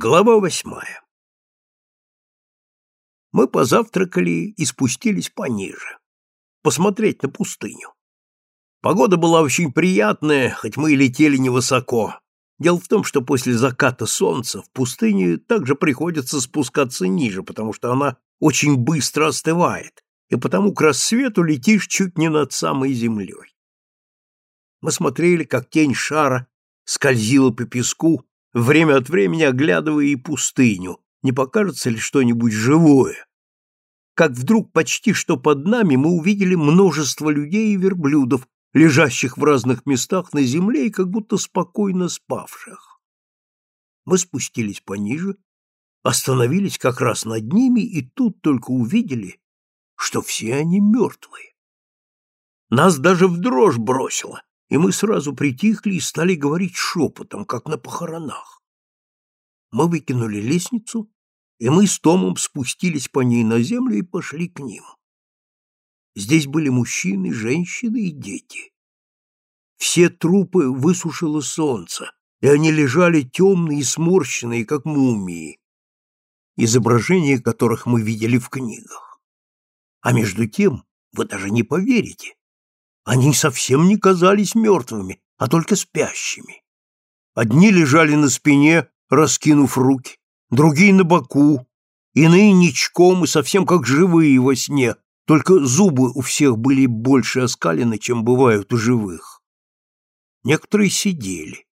Глава восьмая Мы позавтракали и спустились пониже, посмотреть на пустыню. Погода была очень приятная, хоть мы и летели невысоко. Дело в том, что после заката солнца в пустыне также приходится спускаться ниже, потому что она очень быстро остывает, и потому к рассвету летишь чуть не над самой землей. Мы смотрели, как тень шара скользила по песку, время от времени оглядывая и пустыню, не покажется ли что-нибудь живое. Как вдруг почти что под нами мы увидели множество людей и верблюдов, лежащих в разных местах на земле и как будто спокойно спавших. Мы спустились пониже, остановились как раз над ними и тут только увидели, что все они мертвые. Нас даже в дрожь бросило, и мы сразу притихли и стали говорить шепотом, как на похоронах. Мы выкинули лестницу, и мы с Томом спустились по ней на землю и пошли к ним. Здесь были мужчины, женщины и дети. Все трупы высушило солнце, и они лежали темные и сморщенные, как мумии, изображения которых мы видели в книгах. А между тем, вы даже не поверите, они совсем не казались мертвыми, а только спящими. Одни лежали на спине, раскинув руки, другие на боку, иные ничком и совсем как живые во сне, только зубы у всех были больше оскалены, чем бывают у живых. Некоторые сидели.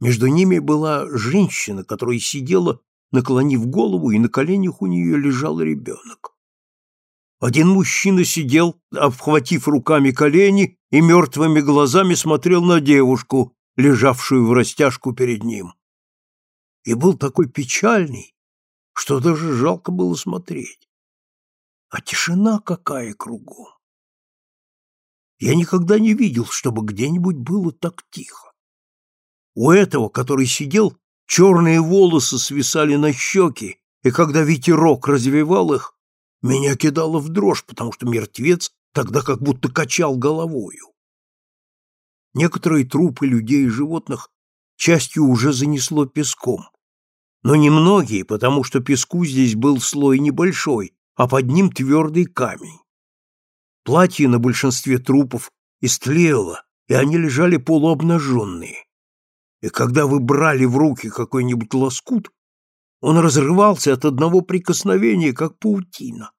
Между ними была женщина, которая сидела, наклонив голову, и на коленях у нее лежал ребенок. Один мужчина сидел, обхватив руками колени, и мертвыми глазами смотрел на девушку, лежавшую в растяжку перед ним. И был такой печальный, что даже жалко было смотреть. А тишина какая кругом! Я никогда не видел, чтобы где-нибудь было так тихо. У этого, который сидел, черные волосы свисали на щеки, и когда ветерок развивал их, меня кидало в дрожь, потому что мертвец тогда как будто качал головою. Некоторые трупы людей и животных частью уже занесло песком, но немногие, потому что песку здесь был слой небольшой, а под ним твердый камень. Платье на большинстве трупов истлело, и они лежали полуобнаженные. И когда вы брали в руки какой-нибудь лоскут, он разрывался от одного прикосновения, как паутина.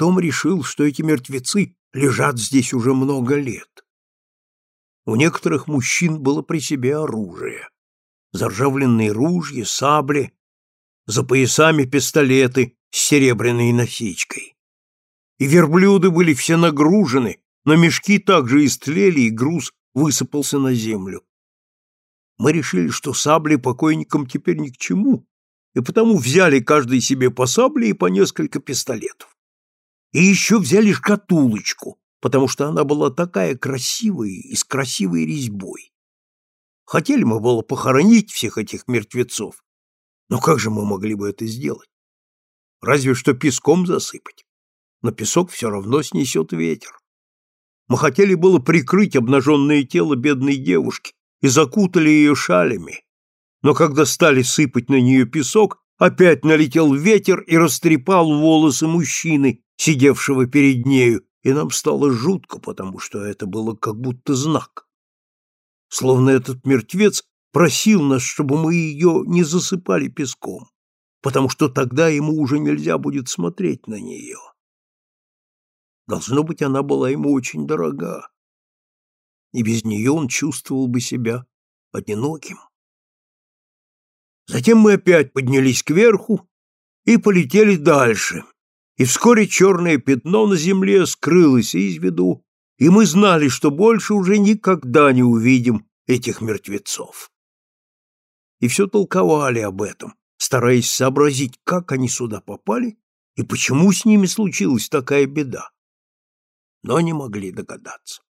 Том решил, что эти мертвецы лежат здесь уже много лет. У некоторых мужчин было при себе оружие. Заржавленные ружья, сабли, за поясами пистолеты с серебряной насечкой. И верблюды были все нагружены, но мешки также истлели, и груз высыпался на землю. Мы решили, что сабли покойникам теперь ни к чему, и потому взяли каждый себе по сабле и по несколько пистолетов. И еще взяли шкатулочку, потому что она была такая красивая и с красивой резьбой. Хотели мы было похоронить всех этих мертвецов, но как же мы могли бы это сделать? Разве что песком засыпать. Но песок все равно снесет ветер. Мы хотели было прикрыть обнаженное тело бедной девушки и закутали ее шалями, но когда стали сыпать на нее песок, опять налетел ветер и растрепал волосы мужчины, сидевшего перед нею, и нам стало жутко, потому что это было как будто знак. Словно этот мертвец просил нас, чтобы мы ее не засыпали песком, потому что тогда ему уже нельзя будет смотреть на нее. Должно быть, она была ему очень дорога, и без нее он чувствовал бы себя одиноким. Затем мы опять поднялись кверху и полетели дальше, и вскоре черное пятно на земле скрылось из виду, и мы знали, что больше уже никогда не увидим этих мертвецов. И все толковали об этом, стараясь сообразить, как они сюда попали и почему с ними случилась такая беда. Но не могли догадаться.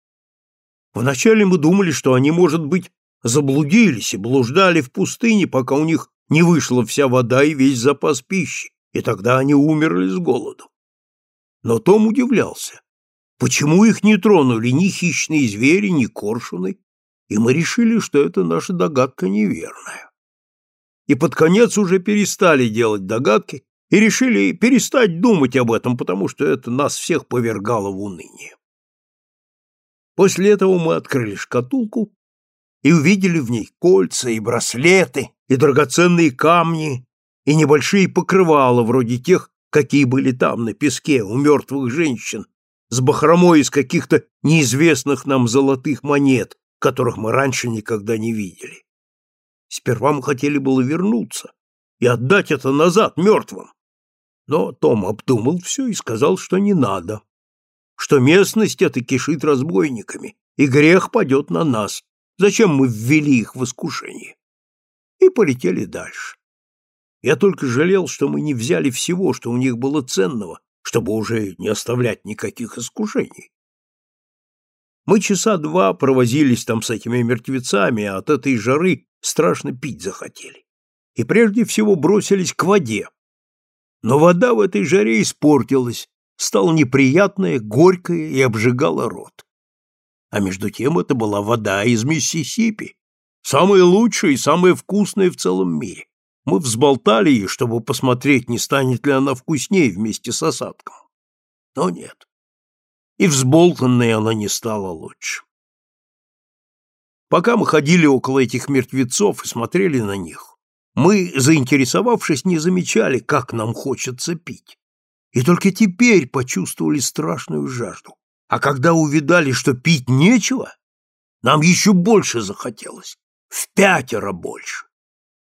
Вначале мы думали, что они, может быть, заблудились и блуждали в пустыне, пока у них не вышла вся вода и весь запас пищи, и тогда они умерли с голоду. Но Том удивлялся, почему их не тронули ни хищные звери, ни коршуны, и мы решили, что это наша догадка неверная. и под конец уже перестали делать догадки и решили перестать думать об этом, потому что это нас всех повергало в уныние. После этого мы открыли шкатулку и увидели в ней кольца и браслеты, и драгоценные камни, и небольшие покрывала, вроде тех, какие были там, на песке, у мертвых женщин, с бахромой из каких-то неизвестных нам золотых монет, которых мы раньше никогда не видели. Сперва мы хотели было вернуться и отдать это назад мертвым. Но Том обдумал все и сказал, что не надо, что местность эта кишит разбойниками, и грех падет на нас. Зачем мы ввели их в искушение? И полетели дальше. Я только жалел, что мы не взяли всего, что у них было ценного, чтобы уже не оставлять никаких искушений. Мы часа два провозились там с этими мертвецами, а от этой жары страшно пить захотели. И прежде всего бросились к воде. Но вода в этой жаре испортилась, стала неприятная, горькая и обжигала рот. А между тем это была вода из Миссисипи, самая лучшая и самая вкусная в целом мире. Мы взболтали ее, чтобы посмотреть, не станет ли она вкуснее вместе с осадком. Но нет. И взболтанной она не стала лучше. Пока мы ходили около этих мертвецов и смотрели на них, мы, заинтересовавшись, не замечали, как нам хочется пить. И только теперь почувствовали страшную жажду. А когда увидали, что пить нечего, нам еще больше захотелось, в пятеро больше.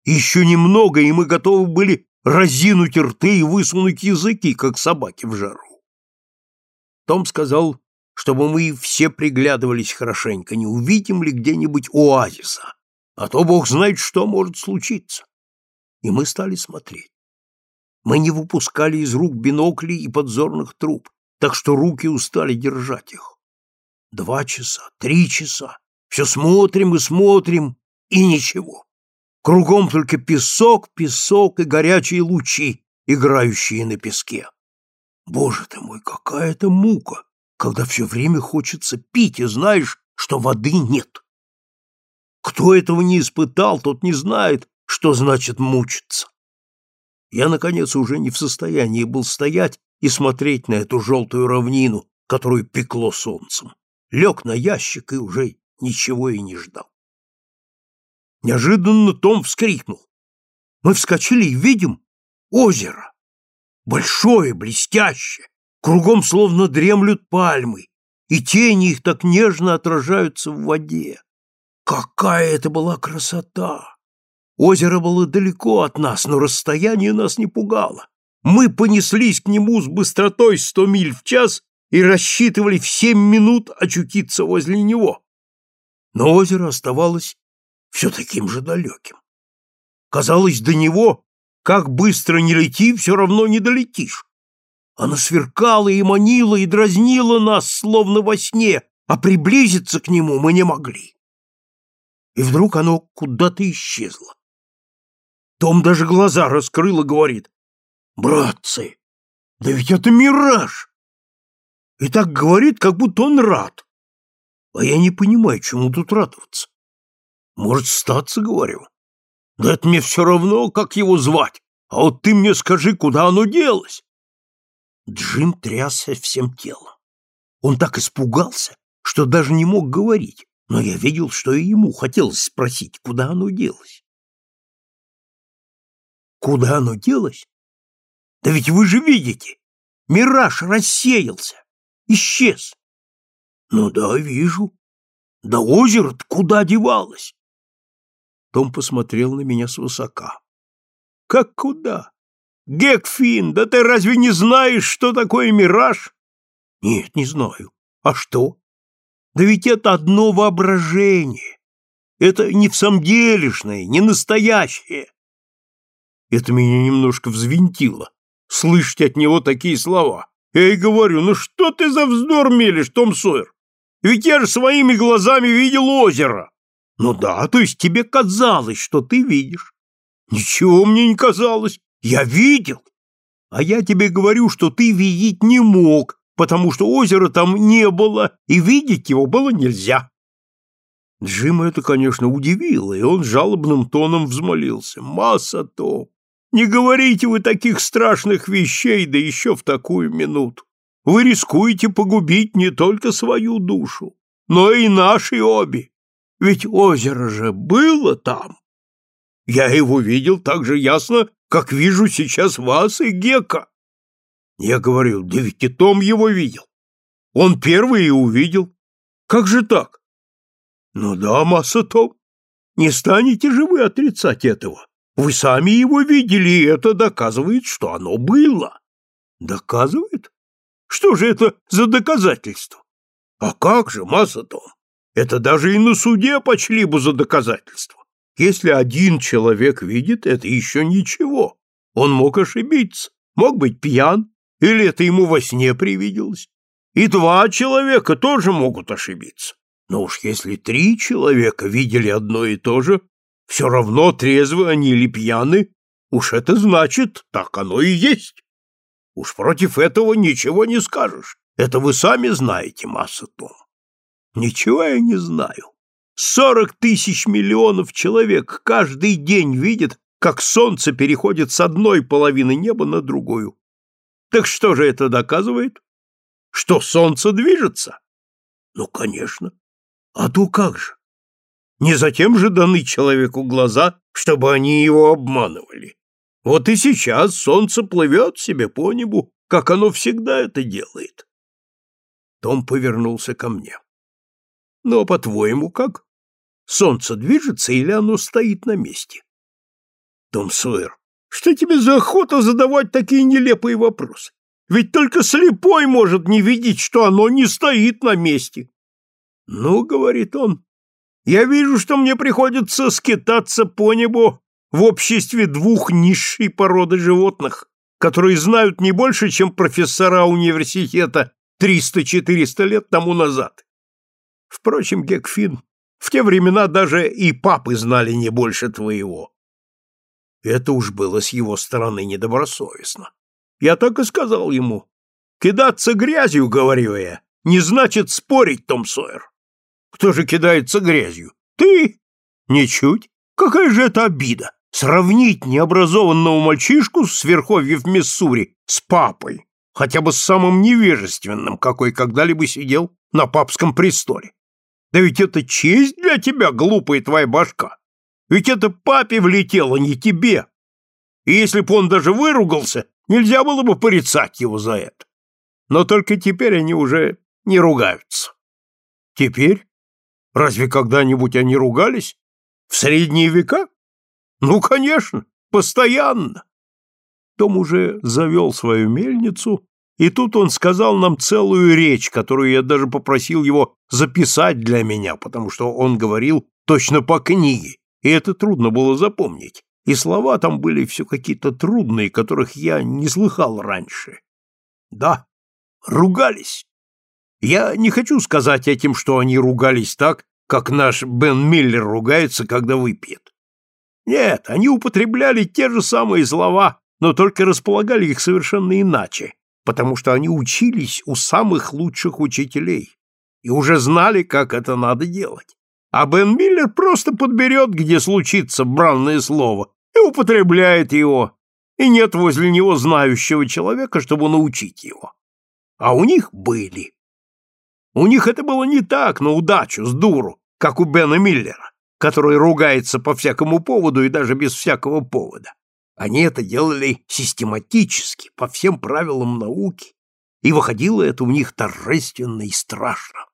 Еще немного, и мы готовы были разинуть рты и высунуть языки, как собаки в жару. Том сказал, чтобы мы все приглядывались хорошенько, не увидим ли где-нибудь оазиса, а то бог знает, что может случиться. И мы стали смотреть. Мы не выпускали из рук биноклей и подзорных труб, так что руки устали держать их. Два часа, три часа, все смотрим и смотрим, и ничего. Кругом только песок, песок и горячие лучи, играющие на песке. Боже ты мой, какая это мука, когда все время хочется пить, и знаешь, что воды нет. Кто этого не испытал, тот не знает, что значит мучиться. Я, наконец, уже не в состоянии был стоять и смотреть на эту желтую равнину, которую пекло солнцем. Лег на ящик и уже ничего и не ждал. Неожиданно Том вскрикнул. Мы вскочили и видим озеро. Большое, блестящее, кругом словно дремлют пальмы, и тени их так нежно отражаются в воде. Какая это была красота! Озеро было далеко от нас, но расстояние нас не пугало. Мы понеслись к нему с быстротой сто миль в час и рассчитывали в семь минут очутиться возле него. Но озеро оставалось все таким же далеким. Казалось, до него, как быстро не лети, все равно не долетишь. Оно сверкало и манило и дразнило нас, словно во сне, а приблизиться к нему мы не могли. И вдруг оно куда-то исчезло. Том даже глаза раскрыл и говорит, «Братцы, да ведь это мираж!» И так говорит, как будто он рад. А я не понимаю, чему тут радоваться. Может, статься, говорю. Да это мне все равно, как его звать. А вот ты мне скажи, куда оно делось? Джим трясся всем телом. Он так испугался, что даже не мог говорить, но я видел, что и ему хотелось спросить, куда оно делось. Куда оно делось? Да ведь вы же видите, мираж рассеялся, исчез. Ну да, вижу. Да озеро куда девалось? Том посмотрел на меня свысока. «Как куда? Гекфин, да ты разве не знаешь, что такое мираж?» «Нет, не знаю. А что?» «Да ведь это одно воображение. Это не в самом делешное, не настоящее». Это меня немножко взвинтило, слышать от него такие слова. Я и говорю, ну что ты за вздор мелешь, Том Сойер? Ведь я же своими глазами видел озеро. Ну да, то есть тебе казалось, что ты видишь. Ничего мне не казалось. Я видел. А я тебе говорю, что ты видеть не мог, потому что озера там не было, и видеть его было нельзя. Джима это, конечно, удивило, и он жалобным тоном взмолился. «Масса-то! Не говорите вы таких страшных вещей, да еще в такую минуту! Вы рискуете погубить не только свою душу, но и наши обе. Ведь озеро же было там. Я его видел так же ясно, как вижу сейчас вас и Гека. Я говорю, да ведь и Том его видел. Он первый и увидел. Как же так? Ну да, масса Том. Не станете же вы отрицать этого. Вы сами его видели, и это доказывает, что оно было. Доказывает? Что же это за доказательство? А как же, масса Том? Это даже и на суде почли бы за доказательство. Если один человек видит, это еще ничего. Он мог ошибиться, мог быть пьян, или это ему во сне привиделось. И два человека тоже могут ошибиться. Но уж если три человека видели одно и то же, все равно трезвы они или пьяны, уж это значит, так оно и есть. Уж против этого ничего не скажешь. Это вы сами знаете, масса Том. Ничего я не знаю. Сорок тысяч миллионов человек каждый день видят, как солнце переходит с одной половины неба на другую. Так что же это доказывает? Что солнце движется? Ну, конечно. А то как же? Не затем же даны человеку глаза, чтобы они его обманывали. Вот и сейчас солнце плывет себе по небу, как оно всегда это делает. Том повернулся ко мне. Ну, а по-твоему, как? Солнце движется или оно стоит на месте? Том Сойер, что тебе за охота задавать такие нелепые вопросы? Ведь только слепой может не видеть, что оно не стоит на месте. Ну, говорит он, я вижу, что мне приходится скитаться по небу в обществе двух низшей породы животных, которые знают не больше, чем профессора университета 300-400 лет тому назад. Впрочем, Гекфин, в те времена даже и папы знали не больше твоего. Это уж было с его стороны недобросовестно. Я так и сказал ему. Кидаться грязью, говорю я, не значит спорить, Том Сойер. Кто же кидается грязью? Ты? Ничуть. Какая же это обида? Сравнить необразованного мальчишку с верховьев Миссури с папой, хотя бы с самым невежественным, какой когда-либо сидел на папском престоле. Да ведь это честь для тебя, глупая твоя башка. Ведь это папе влетело, не тебе. И если б он даже выругался, нельзя было бы порицать его за это. Но только теперь они уже не ругаются. Теперь? Разве когда-нибудь они ругались? В средние века? Ну, конечно, постоянно. Том уже завел свою мельницу, и тут он сказал нам целую речь, которую я даже попросил его записать для меня, потому что он говорил точно по книге, и это трудно было запомнить, и слова там были все какие-то трудные, которых я не слыхал раньше. Да, ругались. Я не хочу сказать этим, что они ругались так, как наш Бен Миллер ругается, когда выпьет. Нет, они употребляли те же самые слова, но только располагали их совершенно иначе, потому что они учились у самых лучших учителей и уже знали, как это надо делать а Бен Миллер просто подберет, где случится бранное слово, и употребляет его, и нет возле него знающего человека, чтобы научить его. А у них были. У них это было не так, на удачу, с дуру, как у Бена Миллера, который ругается по всякому поводу и даже без всякого повода. Они это делали систематически, по всем правилам науки, и выходило это у них торжественно и страшно.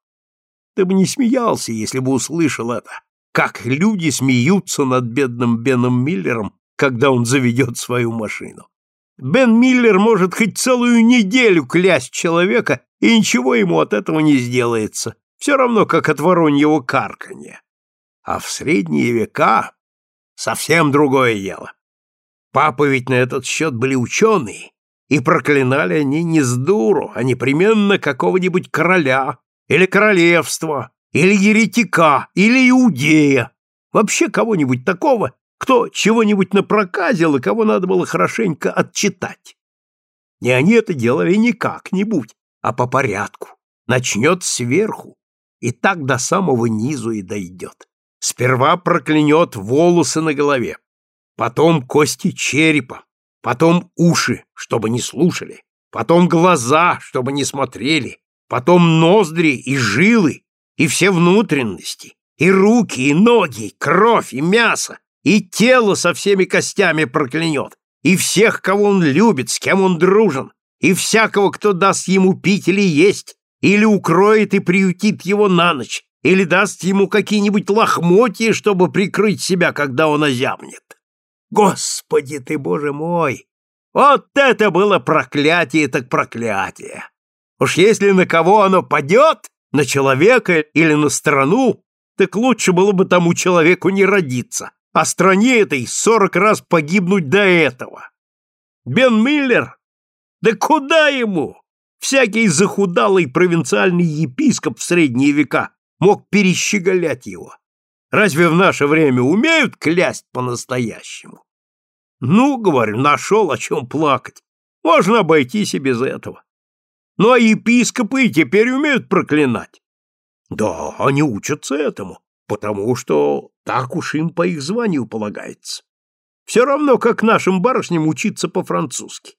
Ты бы не смеялся, если бы услышал это. Как люди смеются над бедным Беном Миллером, когда он заведет свою машину. Бен Миллер может хоть целую неделю клясть человека, и ничего ему от этого не сделается. Все равно, как от вороньего карканья. А в средние века совсем другое дело. Папы ведь на этот счет были ученые, и проклинали они не с дуру, а непременно какого-нибудь короля, или королевство, или еретика, или иудея, вообще кого-нибудь такого, кто чего-нибудь напроказил и кого надо было хорошенько отчитать. И они это делали не как-нибудь, а по порядку. Начнет сверху. и так до самого низу и дойдет. Сперва проклянет волосы на голове, потом кости черепа, потом уши, чтобы не слушали, потом глаза, чтобы не смотрели, потом ноздри и жилы, и все внутренности, и руки, и ноги, и кровь, и мясо, и тело со всеми костями проклянет, и всех, кого он любит, с кем он дружен, и всякого, кто даст ему пить или есть, или укроет и приютит его на ночь, или даст ему какие-нибудь лохмотья, чтобы прикрыть себя, когда он озябнет. Господи ты, Боже мой! Вот это было проклятие так проклятие! Уж если на кого оно падет, на человека или на страну, так лучше было бы тому человеку не родиться, а стране этой сорок раз погибнуть до этого. Бен Миллер? Да куда ему? Всякий захудалый провинциальный епископ в средние века мог перещеголять его. Разве в наше время умеют клясть по-настоящему? Ну, говорю, нашел о чем плакать. Можно обойтись и без этого. Ну, а епископы теперь умеют проклинать. Да, они учатся этому, потому что так уж им по их званию полагается. Все равно, как нашим барышням учиться по-французски.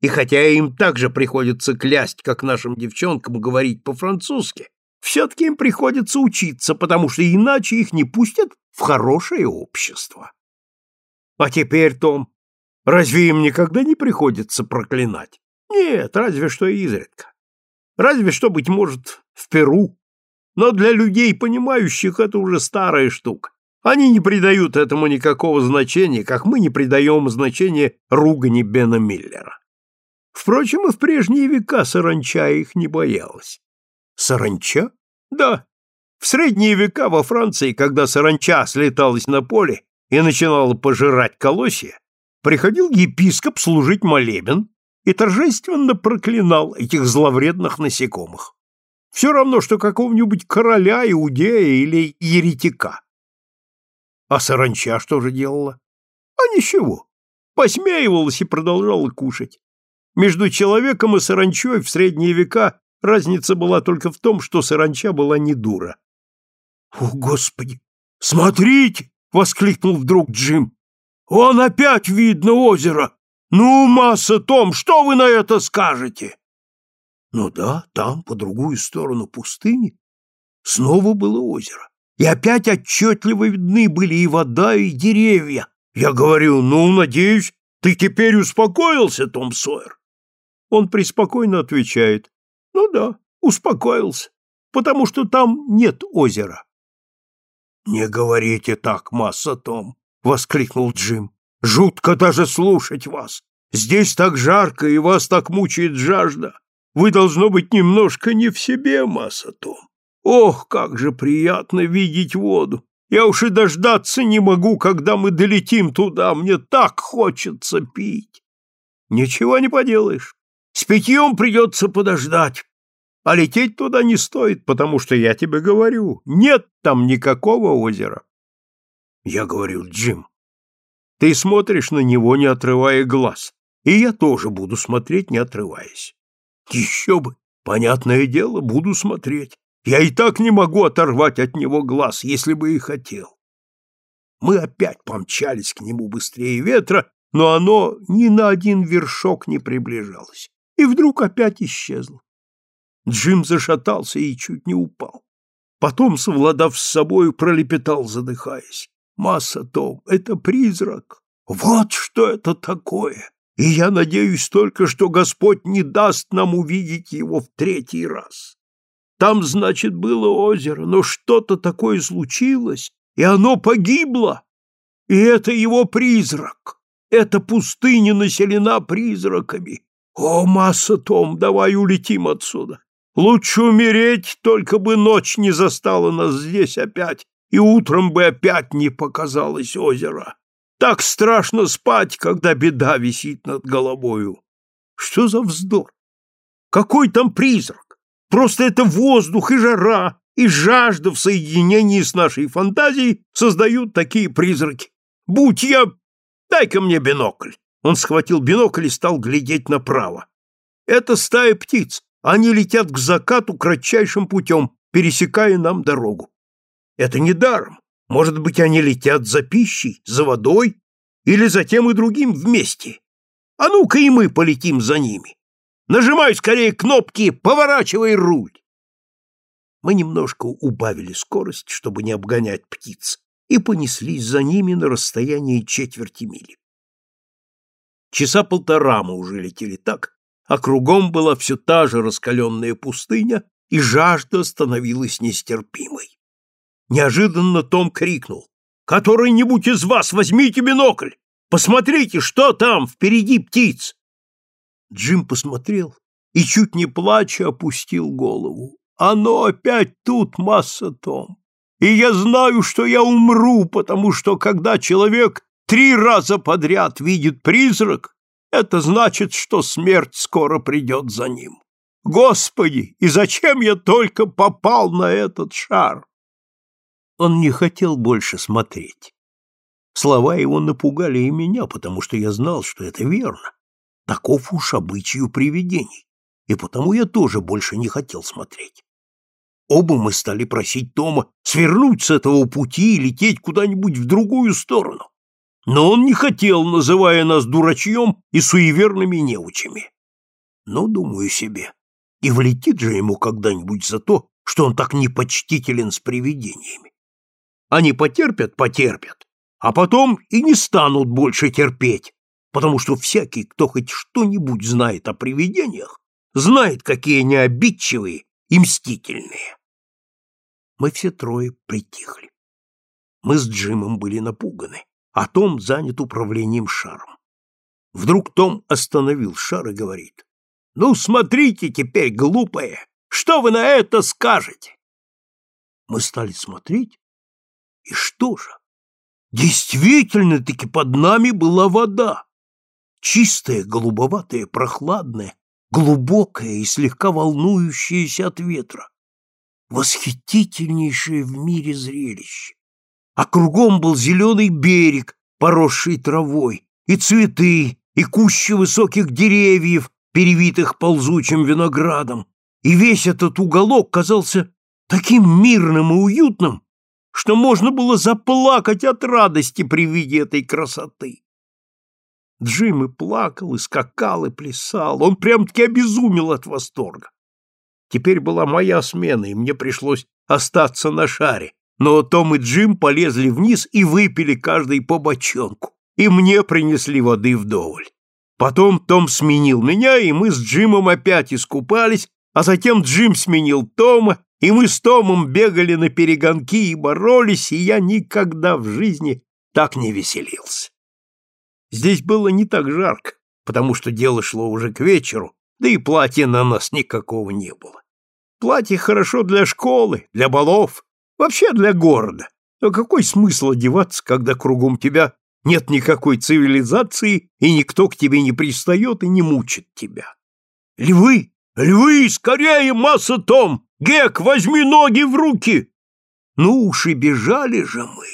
И хотя им также приходится клясть, как нашим девчонкам говорить по-французски, все-таки им приходится учиться, потому что иначе их не пустят в хорошее общество. А теперь, Том, разве им никогда не приходится проклинать? Нет, разве что изредка. Разве что, быть может, в Перу. Но для людей, понимающих, это уже старая штука. Они не придают этому никакого значения, как мы не придаем значения ругани Бена Миллера. Впрочем, и в прежние века саранча их не боялась. Саранча? Да. В средние века во Франции, когда саранча слеталась на поле и начинала пожирать колосья, приходил епископ служить молебен и торжественно проклинал этих зловредных насекомых. Все равно, что какого-нибудь короля, иудея или еретика. А саранча что же делала? А ничего. Посмеивалась и продолжала кушать. Между человеком и саранчой в средние века Разница была только в том, что саранча была не дура. «О, Господи! Смотрите!» — воскликнул вдруг Джим. «Он опять видно озеро! Ну, масса, Том, что вы на это скажете?» Ну да, там, по другую сторону пустыни, снова было озеро. И опять отчетливо видны были и вода, и деревья. Я говорю, ну, надеюсь, ты теперь успокоился, Том Сойер? Он преспокойно отвечает, ну да, успокоился, потому что там нет озера. Не говорите так, масса Том, воскликнул Джим. Жутко даже слушать вас. Здесь так жарко, и вас так мучает жажда. Вы должно быть немножко не в себе, масса Том. Ох, как же приятно видеть воду. Я уж и дождаться не могу, когда мы долетим туда. Мне так хочется пить. Ничего не поделаешь. С питьем придется подождать. А лететь туда не стоит, потому что я тебе говорю, нет там никакого озера. Я говорю, Джим, ты смотришь на него, не отрывая глаз, и я тоже буду смотреть, не отрываясь. Еще бы, понятное дело, буду смотреть. Я и так не могу оторвать от него глаз, если бы и хотел. Мы опять помчались к нему быстрее ветра, но оно ни на один вершок не приближалось и вдруг опять исчезло. Джим зашатался и чуть не упал. Потом, совладав с собою, пролепетал, задыхаясь. «Масса, Том, это призрак. Вот что это такое! И я надеюсь только, что Господь не даст нам увидеть его в третий раз. Там, значит, было озеро, но что-то такое случилось, и оно погибло. И это его призрак. Эта пустыня населена призраками. О, масса, Том, давай улетим отсюда. Лучше умереть, только бы ночь не застала нас здесь опять, и утром бы опять не показалось озеро. Так страшно спать, когда беда висит над головою. Что за вздор? Какой там призрак? Просто это воздух и жара, и жажда в соединении с нашей фантазией создают такие призраки. Будь я... Дай-ка мне бинокль. Он схватил бинокль и стал глядеть направо. Это стая птиц. Они летят к закату кратчайшим путем, пересекая нам дорогу. Это не даром. Может быть, они летят за пищей, за водой или за тем и другим вместе. А ну-ка и мы полетим за ними. Нажимай скорее кнопки, поворачивай руль. Мы немножко убавили скорость, чтобы не обгонять птиц, и понеслись за ними на расстоянии четверти мили. Часа полтора мы уже летели так, а кругом была все та же раскаленная пустыня, и жажда становилась нестерпимой. Неожиданно Том крикнул. «Который-нибудь из вас возьмите бинокль! Посмотрите, что там впереди птиц!» Джим посмотрел и, чуть не плача, опустил голову. «Оно опять тут, масса Том! И я знаю, что я умру, потому что, когда человек три раза подряд видит призрак, это значит, что смерть скоро придет за ним. Господи, и зачем я только попал на этот шар? Он не хотел больше смотреть. Слова его напугали и меня, потому что я знал, что это верно. Таков уж обычай у привидений, и потому я тоже больше не хотел смотреть. Оба мы стали просить Тома свернуть с этого пути и лететь куда-нибудь в другую сторону. Но он не хотел, называя нас дурачьем и суеверными неучами. Ну, думаю себе, и влетит же ему когда-нибудь за то, что он так непочтителен с привидениями. Они потерпят, потерпят, а потом и не станут больше терпеть, потому что всякий, кто хоть что-нибудь знает о привидениях, знает, какие они обидчивые и мстительные. Мы все трое притихли. Мы с Джимом были напуганы а Том занят управлением шаром. Вдруг Том остановил шар и говорит, «Ну, смотрите теперь, глупые, что вы на это скажете?» Мы стали смотреть, и что же? Действительно-таки под нами была вода. Чистая, голубоватая, прохладная, глубокая и слегка волнующаяся от ветра. Восхитительнейшее в мире зрелище а кругом был зеленый берег, поросший травой, и цветы, и кущи высоких деревьев, перевитых ползучим виноградом, и весь этот уголок казался таким мирным и уютным, что можно было заплакать от радости при виде этой красоты. Джим и плакал, и скакал, и плясал, он прям-таки обезумел от восторга. Теперь была моя смена, и мне пришлось остаться на шаре, но Том и Джим полезли вниз и выпили каждый по бочонку, и мне принесли воды вдоволь. Потом Том сменил меня, и мы с Джимом опять искупались, а затем Джим сменил Тома, и мы с Томом бегали на перегонки и боролись, и я никогда в жизни так не веселился. Здесь было не так жарко, потому что дело шло уже к вечеру, да и платья на нас никакого не было. Платье хорошо для школы, для балов, Вообще для города. Но какой смысл одеваться, когда кругом тебя нет никакой цивилизации, и никто к тебе не пристает и не мучит тебя? Львы! Львы! Скорее, масса Том! Гек, возьми ноги в руки! Ну уж и бежали же мы.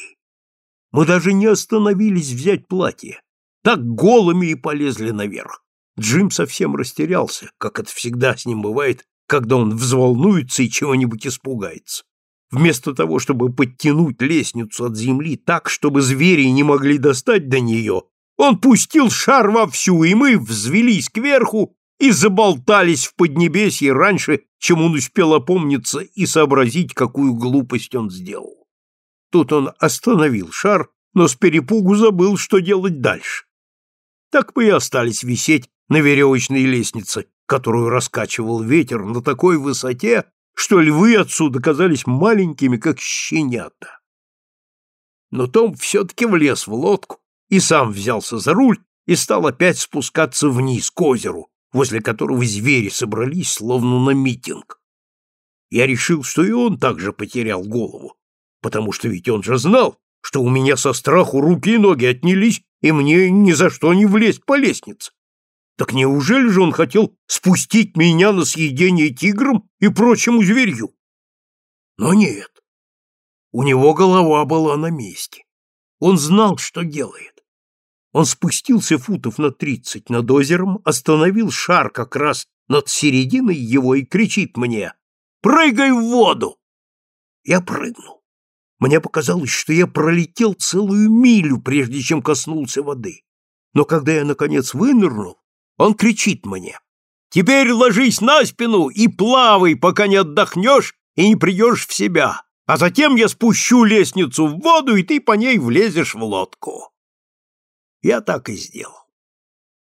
Мы даже не остановились взять платье. Так голыми и полезли наверх. Джим совсем растерялся, как это всегда с ним бывает, когда он взволнуется и чего-нибудь испугается. Вместо того, чтобы подтянуть лестницу от земли так, чтобы звери не могли достать до нее, он пустил шар вовсю, и мы взвелись кверху и заболтались в поднебесье раньше, чем он успел опомниться и сообразить, какую глупость он сделал. Тут он остановил шар, но с перепугу забыл, что делать дальше. Так мы и остались висеть на веревочной лестнице, которую раскачивал ветер на такой высоте, что львы отсюда казались маленькими, как щенята. Но Том все-таки влез в лодку и сам взялся за руль и стал опять спускаться вниз к озеру, возле которого звери собрались, словно на митинг. Я решил, что и он также потерял голову, потому что ведь он же знал, что у меня со страху руки и ноги отнялись, и мне ни за что не влезть по лестнице. Так неужели же он хотел спустить меня на съедение тиграм и прочему зверью? Но нет. У него голова была на месте. Он знал, что делает. Он спустился футов на тридцать над озером, остановил шар как раз над серединой его и кричит мне «Прыгай в воду! Я прыгнул. Мне показалось, что я пролетел целую милю, прежде чем коснулся воды. Но когда я, наконец, вынырнул, он кричит мне. «Теперь ложись на спину и плавай, пока не отдохнешь и не придешь в себя, а затем я спущу лестницу в воду, и ты по ней влезешь в лодку». Я так и сделал.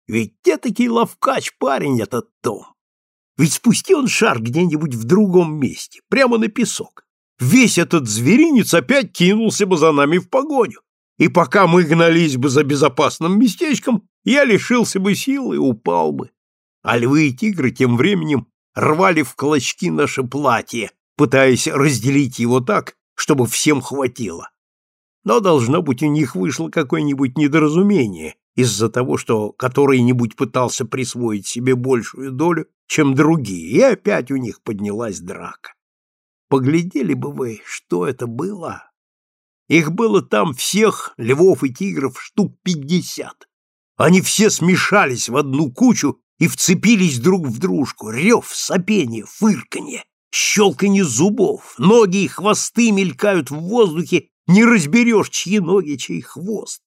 Ведь те-таки ловкач парень этот Том. Ведь спусти он шар где-нибудь в другом месте, прямо на песок. Весь этот зверинец опять кинулся бы за нами в погоню и пока мы гнались бы за безопасным местечком, я лишился бы сил и упал бы. А львы и тигры тем временем рвали в клочки наше платье, пытаясь разделить его так, чтобы всем хватило. Но, должно быть, у них вышло какое-нибудь недоразумение из-за того, что который-нибудь пытался присвоить себе большую долю, чем другие, и опять у них поднялась драка. Поглядели бы вы, что это было, их было там всех, львов и тигров, штук пятьдесят. Они все смешались в одну кучу и вцепились друг в дружку. Рев, сопение, фырканье, щелканье зубов, ноги и хвосты мелькают в воздухе, не разберешь, чьи ноги, чей хвост.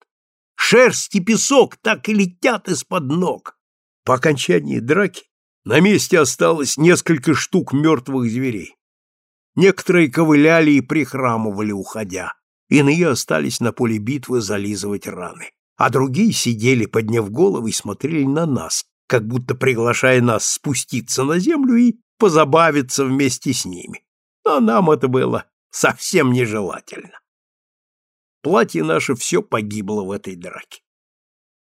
Шерсть и песок так и летят из-под ног. По окончании драки на месте осталось несколько штук мертвых зверей. Некоторые ковыляли и прихрамывали, уходя. Иные остались на поле битвы зализывать раны, а другие сидели, подняв головы, и смотрели на нас, как будто приглашая нас спуститься на землю и позабавиться вместе с ними. Но нам это было совсем нежелательно. Платье наше все погибло в этой драке.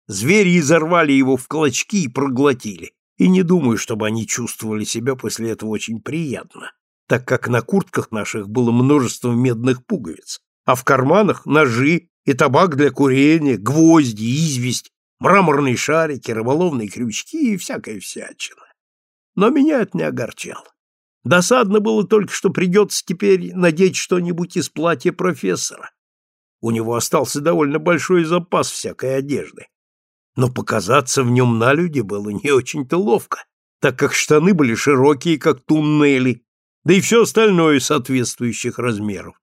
Звери изорвали его в клочки и проглотили, и не думаю, чтобы они чувствовали себя после этого очень приятно, так как на куртках наших было множество медных пуговиц, а в карманах ножи и табак для курения, гвозди, известь, мраморные шарики, рыболовные крючки и всякая всячина. Но меня это не огорчало. Досадно было только, что придется теперь надеть что-нибудь из платья профессора. У него остался довольно большой запас всякой одежды. Но показаться в нем на люди было не очень-то ловко, так как штаны были широкие, как туннели, да и все остальное соответствующих размеров.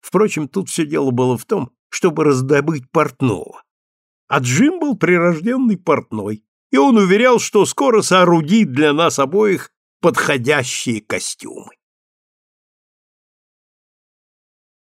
Впрочем, тут все дело было в том, чтобы раздобыть портного. А Джим был прирожденный портной, и он уверял, что скоро соорудит для нас обоих подходящие костюмы.